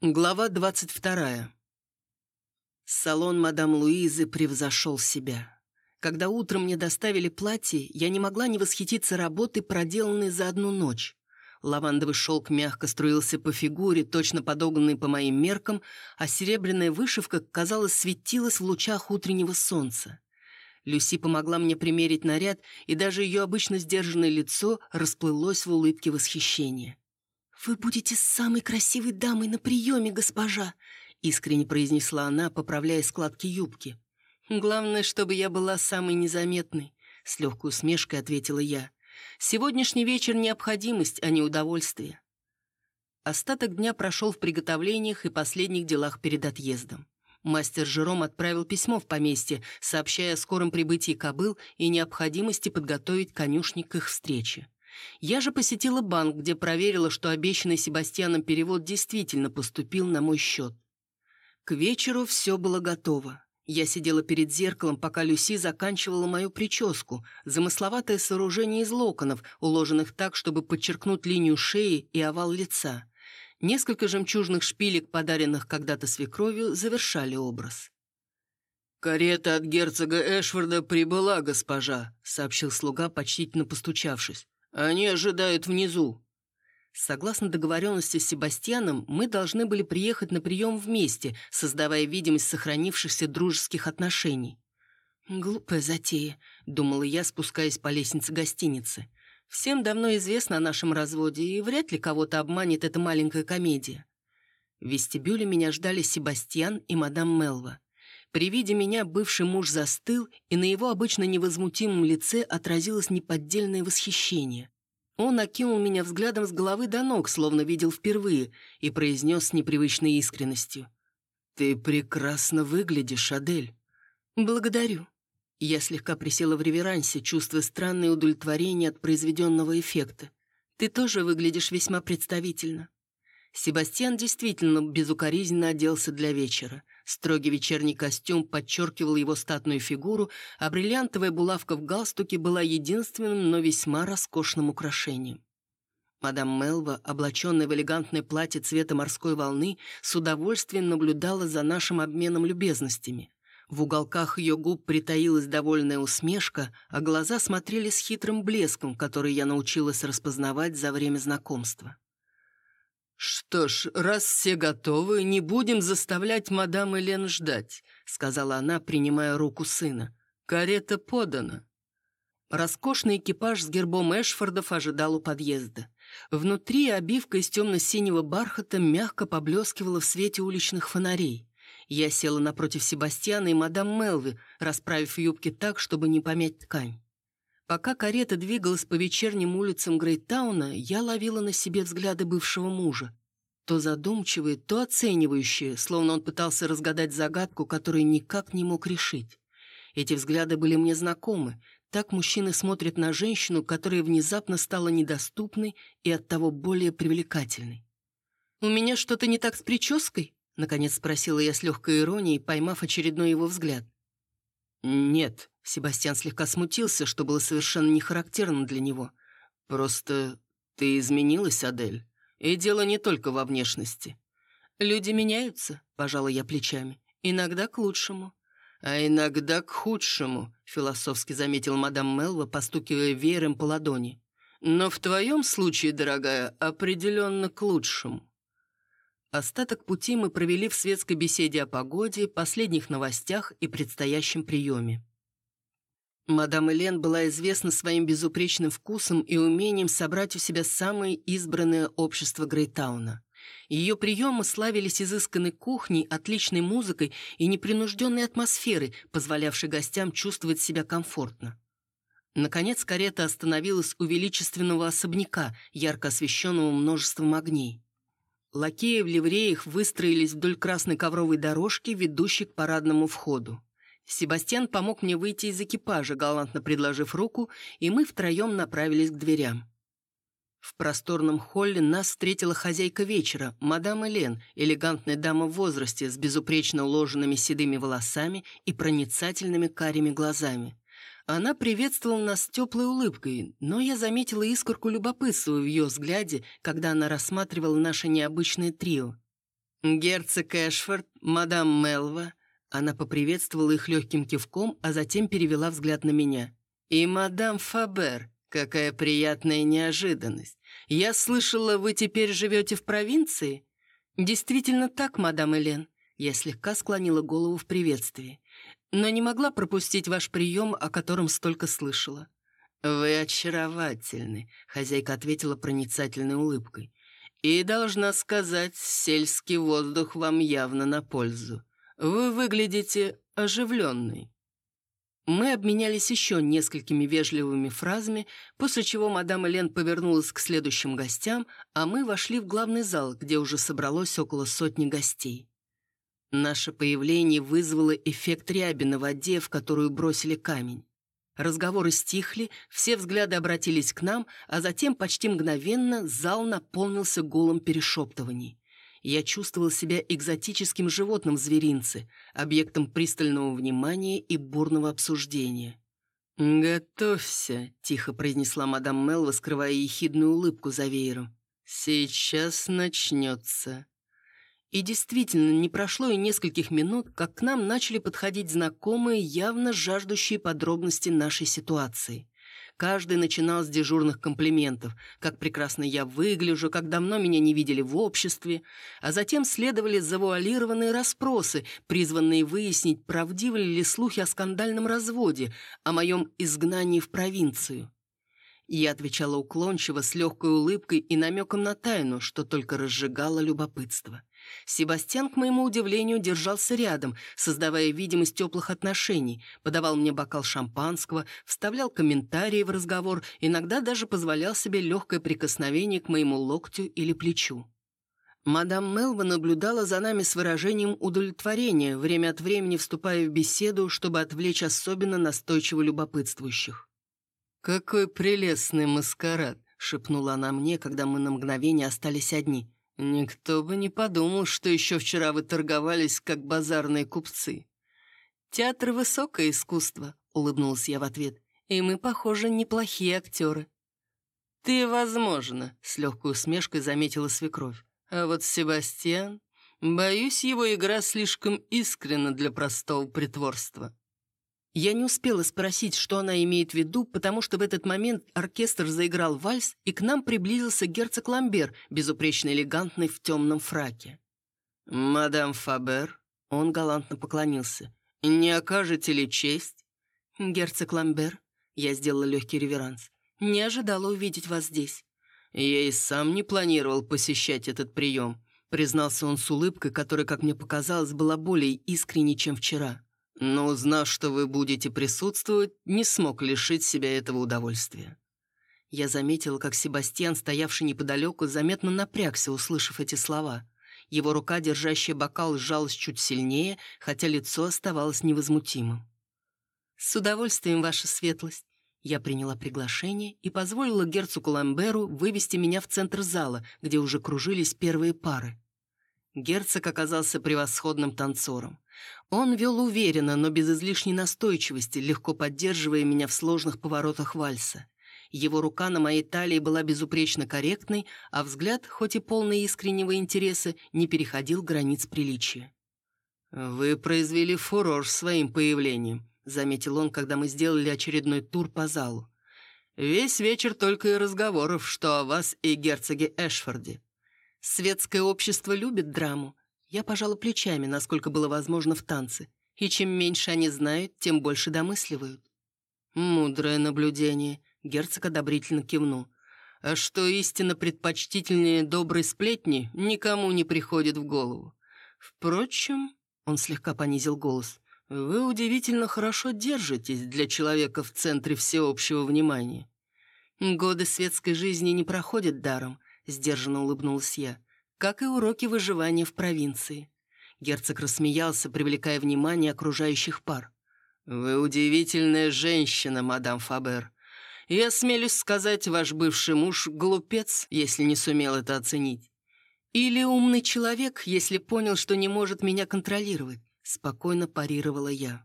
Глава 22. Салон мадам Луизы превзошел себя. Когда утром мне доставили платье, я не могла не восхититься работой, проделанной за одну ночь. Лавандовый шелк мягко струился по фигуре, точно подогнанный по моим меркам, а серебряная вышивка, казалось, светилась в лучах утреннего солнца. Люси помогла мне примерить наряд, и даже ее обычно сдержанное лицо расплылось в улыбке восхищения. «Вы будете самой красивой дамой на приеме, госпожа!» искренне произнесла она, поправляя складки юбки. «Главное, чтобы я была самой незаметной», с легкой усмешкой ответила я. «Сегодняшний вечер — необходимость, а не удовольствие». Остаток дня прошел в приготовлениях и последних делах перед отъездом. Мастер Жером отправил письмо в поместье, сообщая о скором прибытии кобыл и необходимости подготовить конюшни к их встрече. Я же посетила банк, где проверила, что обещанный Себастьяном перевод действительно поступил на мой счет. К вечеру все было готово. Я сидела перед зеркалом, пока Люси заканчивала мою прическу, замысловатое сооружение из локонов, уложенных так, чтобы подчеркнуть линию шеи и овал лица. Несколько жемчужных шпилек, подаренных когда-то свекровью, завершали образ. «Карета от герцога Эшфорда прибыла, госпожа», — сообщил слуга, почтительно постучавшись. Они ожидают внизу». Согласно договоренности с Себастьяном, мы должны были приехать на прием вместе, создавая видимость сохранившихся дружеских отношений. «Глупая затея», — думала я, спускаясь по лестнице гостиницы. «Всем давно известно о нашем разводе, и вряд ли кого-то обманет эта маленькая комедия». В вестибюле меня ждали Себастьян и мадам Мелва. При виде меня бывший муж застыл, и на его обычно невозмутимом лице отразилось неподдельное восхищение. Он окинул меня взглядом с головы до ног, словно видел впервые, и произнес с непривычной искренностью. «Ты прекрасно выглядишь, Адель». «Благодарю». Я слегка присела в реверансе, чувствуя странное удовлетворение от произведенного эффекта. «Ты тоже выглядишь весьма представительно». Себастьян действительно безукоризненно оделся для вечера. Строгий вечерний костюм подчеркивал его статную фигуру, а бриллиантовая булавка в галстуке была единственным, но весьма роскошным украшением. Мадам Мелва, облаченная в элегантное платье цвета морской волны, с удовольствием наблюдала за нашим обменом любезностями. В уголках ее губ притаилась довольная усмешка, а глаза смотрели с хитрым блеском, который я научилась распознавать за время знакомства. «Что ж, раз все готовы, не будем заставлять мадам Элен ждать», сказала она, принимая руку сына. «Карета подана». Роскошный экипаж с гербом Эшфордов ожидал у подъезда. Внутри обивка из темно-синего бархата мягко поблескивала в свете уличных фонарей. Я села напротив Себастьяна и мадам Мелви, расправив юбки так, чтобы не помять ткань. Пока карета двигалась по вечерним улицам Грейтауна, я ловила на себе взгляды бывшего мужа. То задумчивые, то оценивающие, словно он пытался разгадать загадку, которую никак не мог решить. Эти взгляды были мне знакомы. Так мужчины смотрят на женщину, которая внезапно стала недоступной и оттого более привлекательной. «У меня что-то не так с прической?» — наконец спросила я с легкой иронией, поймав очередной его взгляд. «Нет», — Себастьян слегка смутился, что было совершенно не характерно для него. «Просто ты изменилась, Адель, и дело не только во внешности». «Люди меняются», — пожала я плечами, — «иногда к лучшему». «А иногда к худшему», — философски заметил мадам Мелва, постукивая веером по ладони. «Но в твоем случае, дорогая, определенно к лучшему». Остаток пути мы провели в светской беседе о погоде, последних новостях и предстоящем приеме. Мадам Элен была известна своим безупречным вкусом и умением собрать у себя самое избранное общество Грейтауна. Ее приемы славились изысканной кухней, отличной музыкой и непринужденной атмосферой, позволявшей гостям чувствовать себя комфортно. Наконец карета остановилась у величественного особняка, ярко освещенного множеством огней. Лакеи в ливреях выстроились вдоль красной ковровой дорожки, ведущей к парадному входу. Себастьян помог мне выйти из экипажа, галантно предложив руку, и мы втроем направились к дверям. В просторном холле нас встретила хозяйка вечера, мадам Элен, элегантная дама в возрасте с безупречно уложенными седыми волосами и проницательными карими глазами. Она приветствовала нас теплой улыбкой, но я заметила искорку любопытства в ее взгляде, когда она рассматривала наше необычное трио. Герцог Эшфорд, мадам Мелва. Она поприветствовала их легким кивком, а затем перевела взгляд на меня. И мадам Фабер. Какая приятная неожиданность. Я слышала, вы теперь живете в провинции? Действительно так, мадам Элен. Я слегка склонила голову в приветствии. Но не могла пропустить ваш прием, о котором столько слышала. «Вы очаровательны», — хозяйка ответила проницательной улыбкой. «И, должна сказать, сельский воздух вам явно на пользу. Вы выглядите оживленной». Мы обменялись еще несколькими вежливыми фразами, после чего мадам Элен повернулась к следующим гостям, а мы вошли в главный зал, где уже собралось около сотни гостей. Наше появление вызвало эффект ряби на воде, в которую бросили камень. Разговоры стихли, все взгляды обратились к нам, а затем почти мгновенно зал наполнился голым перешептываний. Я чувствовал себя экзотическим животным в зверинце, объектом пристального внимания и бурного обсуждения. «Готовься», — тихо произнесла мадам Мелва, скрывая ехидную улыбку за веером. «Сейчас начнется». И действительно, не прошло и нескольких минут, как к нам начали подходить знакомые, явно жаждущие подробности нашей ситуации. Каждый начинал с дежурных комплиментов, как прекрасно я выгляжу, как давно меня не видели в обществе, а затем следовали завуалированные расспросы, призванные выяснить, правдивы ли слухи о скандальном разводе, о моем изгнании в провинцию. Я отвечала уклончиво, с легкой улыбкой и намеком на тайну, что только разжигало любопытство. Себастьян, к моему удивлению, держался рядом, создавая видимость теплых отношений, подавал мне бокал шампанского, вставлял комментарии в разговор, иногда даже позволял себе легкое прикосновение к моему локтю или плечу. Мадам Мелва наблюдала за нами с выражением удовлетворения, время от времени вступая в беседу, чтобы отвлечь особенно настойчиво любопытствующих. «Какой прелестный маскарад!» — шепнула она мне, когда мы на мгновение остались одни — «Никто бы не подумал, что еще вчера вы торговались, как базарные купцы». «Театр — высокое искусство», — улыбнулась я в ответ. «И мы, похоже, неплохие актеры». «Ты, возможно», — с легкой усмешкой заметила свекровь. «А вот Себастьян...» Боюсь, его игра слишком искренна для простого притворства. Я не успела спросить, что она имеет в виду, потому что в этот момент оркестр заиграл вальс, и к нам приблизился герцог Ламбер, безупречно элегантный в темном фраке. «Мадам Фабер», — он галантно поклонился, — «не окажете ли честь?» «Герцог Ламбер», — я сделала легкий реверанс, — «не ожидала увидеть вас здесь». «Я и сам не планировал посещать этот прием», — признался он с улыбкой, которая, как мне показалось, была более искренней, чем вчера но, узнав, что вы будете присутствовать, не смог лишить себя этого удовольствия. Я заметила, как Себастьян, стоявший неподалеку, заметно напрягся, услышав эти слова. Его рука, держащая бокал, сжалась чуть сильнее, хотя лицо оставалось невозмутимым. «С удовольствием, ваша светлость!» Я приняла приглашение и позволила герцогу Ламберу вывести меня в центр зала, где уже кружились первые пары. Герцог оказался превосходным танцором. Он вел уверенно, но без излишней настойчивости, легко поддерживая меня в сложных поворотах вальса. Его рука на моей талии была безупречно корректной, а взгляд, хоть и полный искреннего интереса, не переходил границ приличия. «Вы произвели фурор своим появлением», — заметил он, когда мы сделали очередной тур по залу. «Весь вечер только и разговоров, что о вас и герцоге Эшфорде. Светское общество любит драму, я пожала плечами, насколько было возможно в танце, и чем меньше они знают, тем больше домысливают. Мудрое наблюдение, герцог одобрительно кивнул. А что истинно предпочтительнее доброй сплетни, никому не приходит в голову. Впрочем, он слегка понизил голос, вы удивительно хорошо держитесь для человека в центре всеобщего внимания. Годы светской жизни не проходят даром, сдержанно улыбнулась я как и уроки выживания в провинции. Герцог рассмеялся, привлекая внимание окружающих пар. «Вы удивительная женщина, мадам Фабер. Я смелюсь сказать, ваш бывший муж — глупец, если не сумел это оценить. Или умный человек, если понял, что не может меня контролировать», — спокойно парировала я.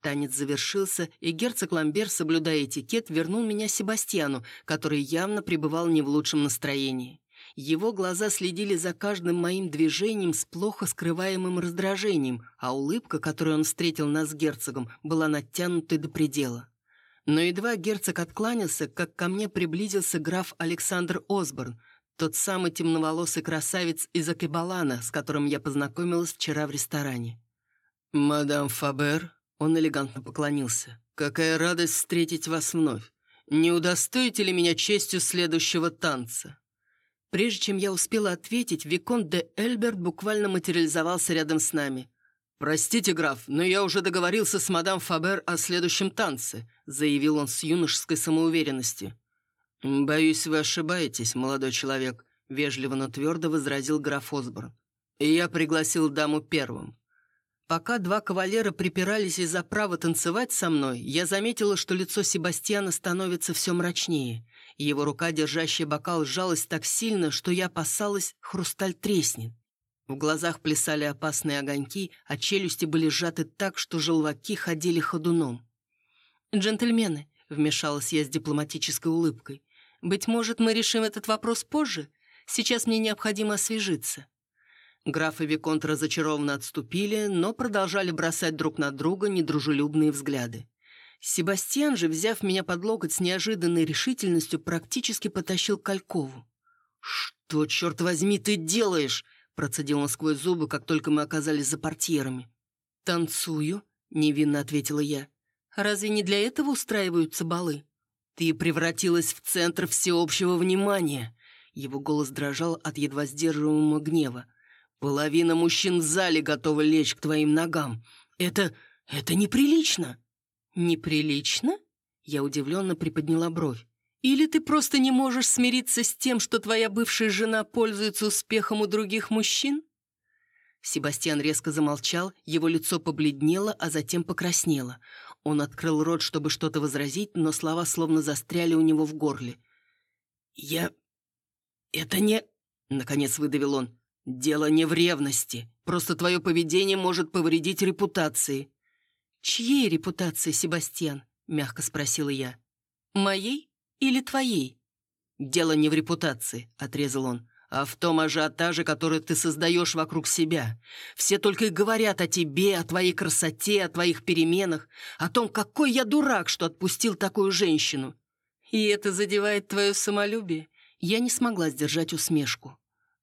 Танец завершился, и герцог Ламбер, соблюдая этикет, вернул меня Себастьяну, который явно пребывал не в лучшем настроении. Его глаза следили за каждым моим движением с плохо скрываемым раздражением, а улыбка, которую он встретил нас с герцогом, была натянутой до предела. Но едва герцог откланялся, как ко мне приблизился граф Александр Осборн, тот самый темноволосый красавец из Акибалана, с которым я познакомилась вчера в ресторане. «Мадам Фабер», — он элегантно поклонился, — «какая радость встретить вас вновь. Не удостоите ли меня честью следующего танца?» Прежде чем я успела ответить, Виконт де Эльберт буквально материализовался рядом с нами. «Простите, граф, но я уже договорился с мадам Фабер о следующем танце», заявил он с юношеской самоуверенностью. «Боюсь, вы ошибаетесь, молодой человек», вежливо, но твердо возразил граф Осборн. «И я пригласил даму первым. Пока два кавалера припирались из-за права танцевать со мной, я заметила, что лицо Себастьяна становится все мрачнее. Его рука, держащая бокал, сжалась так сильно, что я опасалась, хрусталь треснет. В глазах плясали опасные огоньки, а челюсти были сжаты так, что желваки ходили ходуном. «Джентльмены», — вмешалась я с дипломатической улыбкой, «быть может, мы решим этот вопрос позже? Сейчас мне необходимо освежиться». Граф и Виконт разочарованно отступили, но продолжали бросать друг на друга недружелюбные взгляды. Себастьян же, взяв меня под локоть с неожиданной решительностью, практически потащил Калькову. «Что, черт возьми, ты делаешь?» — процедил он сквозь зубы, как только мы оказались за портьерами. «Танцую», — невинно ответила я. «Разве не для этого устраиваются балы?» «Ты превратилась в центр всеобщего внимания!» Его голос дрожал от едва сдерживаемого гнева. «Половина мужчин в зале готова лечь к твоим ногам. Это... это неприлично!» «Неприлично?» Я удивленно приподняла бровь. «Или ты просто не можешь смириться с тем, что твоя бывшая жена пользуется успехом у других мужчин?» Себастьян резко замолчал, его лицо побледнело, а затем покраснело. Он открыл рот, чтобы что-то возразить, но слова словно застряли у него в горле. «Я... это не...» — наконец выдавил он. «Дело не в ревности. Просто твое поведение может повредить репутации. «Чьей репутации, Себастьян?» — мягко спросила я. «Моей или твоей?» «Дело не в репутации», — отрезал он, «а в том ажиотаже, который ты создаешь вокруг себя. Все только и говорят о тебе, о твоей красоте, о твоих переменах, о том, какой я дурак, что отпустил такую женщину. И это задевает твое самолюбие?» Я не смогла сдержать усмешку.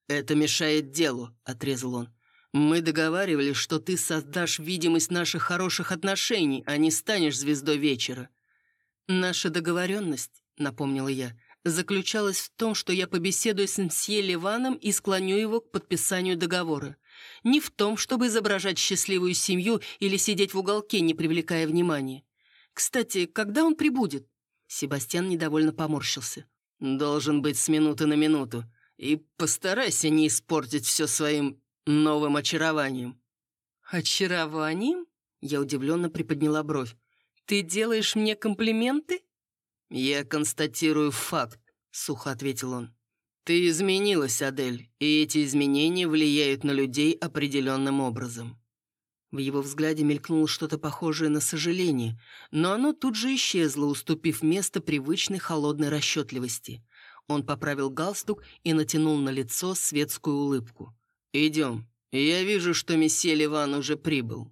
«Это мешает делу», — отрезал он. Мы договаривались, что ты создашь видимость наших хороших отношений, а не станешь звездой вечера. Наша договоренность, напомнила я, заключалась в том, что я побеседую с мсье Ливаном и склоню его к подписанию договора. Не в том, чтобы изображать счастливую семью или сидеть в уголке, не привлекая внимания. Кстати, когда он прибудет? Себастьян недовольно поморщился. «Должен быть с минуты на минуту. И постарайся не испортить все своим новым очарованием». «Очарованием?» Я удивленно приподняла бровь. «Ты делаешь мне комплименты?» «Я констатирую факт», — сухо ответил он. «Ты изменилась, Адель, и эти изменения влияют на людей определенным образом». В его взгляде мелькнуло что-то похожее на сожаление, но оно тут же исчезло, уступив место привычной холодной расчетливости. Он поправил галстук и натянул на лицо светскую улыбку. «Идем. Я вижу, что месье Ливан уже прибыл».